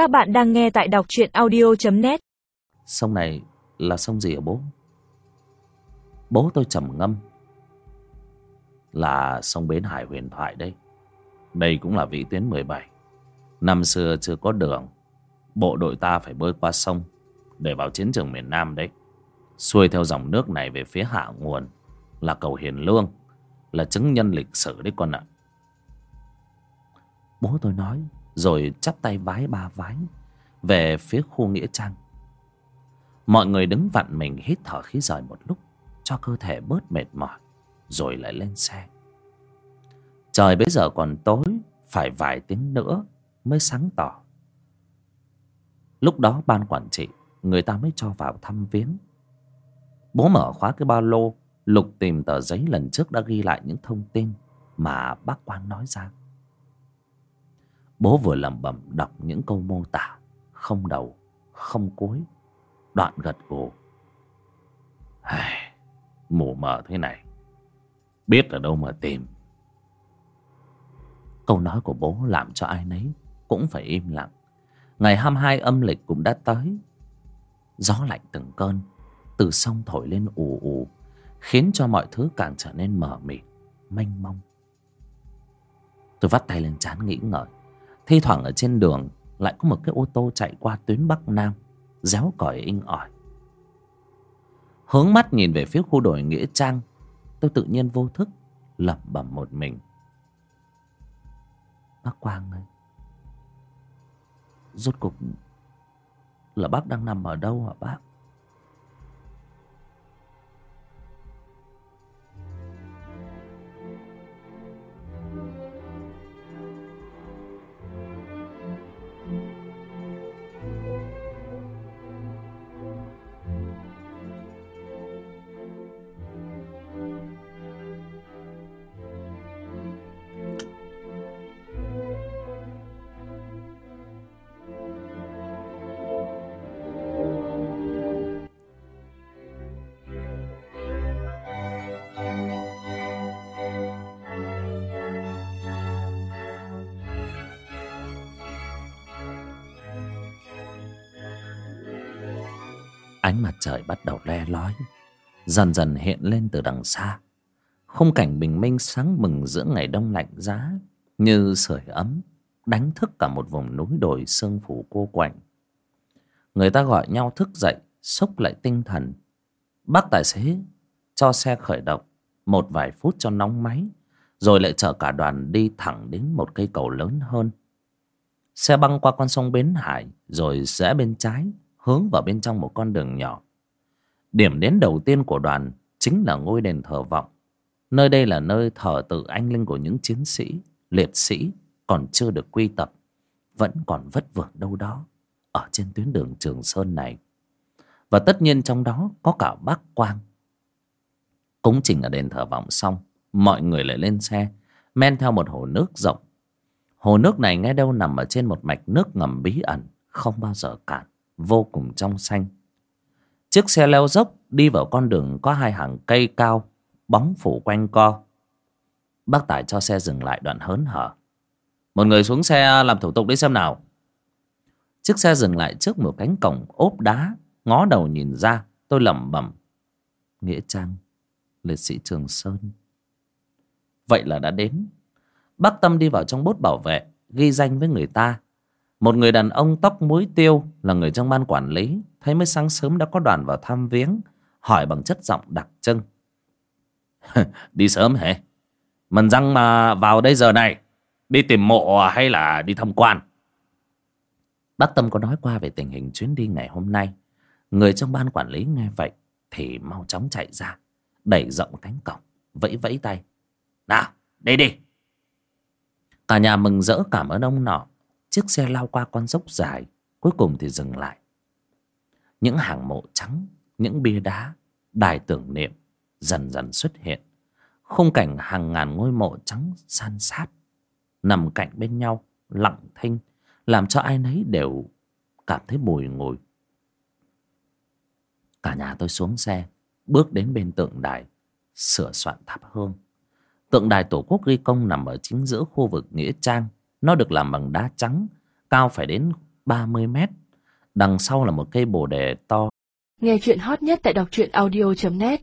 Các bạn đang nghe tại đọc truyện audio.net Sông này là sông gì hả bố? Bố tôi trầm ngâm. Là sông Bến Hải huyền thoại đây Đây cũng là vị tuyến 17 Năm xưa chưa có đường. Bộ đội ta phải bơi qua sông Để vào chiến trường miền Nam đấy. Xuôi theo dòng nước này về phía hạ nguồn Là cầu Hiền Lương, Là chứng nhân lịch sử đấy con ạ. Bố tôi nói rồi chắp tay vái ba vái Về phía khu Nghĩa Trang. Mọi người đứng vặn mình hít thở khí rời một lúc, Cho cơ thể bớt mệt mỏi, Rồi lại lên xe. Trời bây giờ còn tối, Phải vài tiếng nữa Mới sáng tỏ. Lúc đó ban quản trị, Người ta mới cho vào thăm viếng. Bố mở khóa cái ba lô, Lục tìm tờ giấy lần trước đã ghi lại những thông tin Mà bác quan nói ra. Bố vừa lẩm bẩm đọc những câu mô tả Không đầu, không cuối Đoạn gật gù. Mù mờ thế này Biết ở đâu mà tìm. Câu nói của bố làm cho ai nấy Cũng phải im lặng. Ngày 22 âm lịch cũng đã tới. Gió lạnh từng cơn Từ sông thổi lên ù ù Khiến cho mọi thứ càng trở nên mờ mịt manh mông. Tôi vắt tay lên chán nghĩ ngợi. Thi thoảng ở trên đường Lại có một cái ô tô chạy qua tuyến Bắc Nam, Réo còi inh ỏi. Hướng mắt nhìn về phía khu đồi Nghĩa Trang, Tôi tự nhiên vô thức lẩm bẩm một mình. Bác Quang ơi, Rốt cục Là bác đang nằm ở đâu hả bác? Ánh mặt trời bắt đầu le lói, Dần dần hiện lên từ đằng xa. Khung cảnh bình minh sáng mừng giữa ngày đông lạnh giá, Như sưởi ấm, Đánh thức cả một vùng núi đồi sương phủ cô quạnh. Người ta gọi nhau thức dậy, Xúc lại tinh thần. Bác tài xế cho xe khởi động Một vài phút cho nóng máy, Rồi lại chở cả đoàn đi thẳng đến một cây cầu lớn hơn. Xe băng qua con sông Bến Hải, Rồi rẽ bên trái hướng vào bên trong một con đường nhỏ. Điểm đến đầu tiên của đoàn chính là ngôi đền thờ vọng. Nơi đây là nơi thờ tự anh linh của những chiến sĩ, liệt sĩ còn chưa được quy tập, vẫn còn vất vưởng đâu đó ở trên tuyến đường Trường Sơn này. Và tất nhiên trong đó có cả bác Quang. Cúng trình ở đền thờ vọng xong, mọi người lại lên xe, men theo một hồ nước rộng. Hồ nước này nghe đâu nằm ở trên một mạch nước ngầm bí ẩn, không bao giờ cạn vô cùng trong xanh. Chiếc xe leo dốc đi vào con đường có hai hàng cây cao, bóng phủ quanh co. Bác tài cho xe dừng lại đoạn hớn hở. Một người xuống xe làm thủ tục đi xem nào. Chiếc xe dừng lại trước một cánh cổng ốp đá, ngó đầu nhìn ra, tôi lẩm bẩm. Nghĩa trang, liệt sĩ trường sơn. Vậy là đã đến. Bác tâm đi vào trong bốt bảo vệ, ghi danh với người ta một người đàn ông tóc muối tiêu là người trong ban quản lý, thấy mới sáng sớm đã có đoàn vào thăm viếng, hỏi bằng chất giọng đặc trưng. Đi sớm hả? Mần răng mà vào đây giờ này, đi tìm mộ hay là đi tham quan? Bác tâm có nói qua về tình hình chuyến đi ngày hôm nay. Người trong ban quản lý nghe vậy thì mau chóng chạy ra, đẩy rộng cánh cổng, vẫy vẫy tay. Nào, đi đi. Cả nhà mừng rỡ cảm ơn ông nọ chiếc xe lao qua con dốc dài, cuối cùng thì dừng lại. Những hàng mộ trắng, những bia đá, đài tưởng niệm dần dần xuất hiện. Khung cảnh hàng ngàn ngôi mộ trắng san sát, nằm cạnh bên nhau, lặng thinh, làm cho ai nấy đều cảm thấy bùi ngùi. Cả nhà tôi xuống xe, bước đến bên tượng đài, sửa soạn thắp hương. Tượng đài tổ quốc ghi công nằm ở chính giữa khu vực nghĩa trang nó được làm bằng đá trắng, cao phải đến ba mươi mét. Đằng sau là một cây bồ đề to. Nghe chuyện hot nhất tại đọc truyện audio.net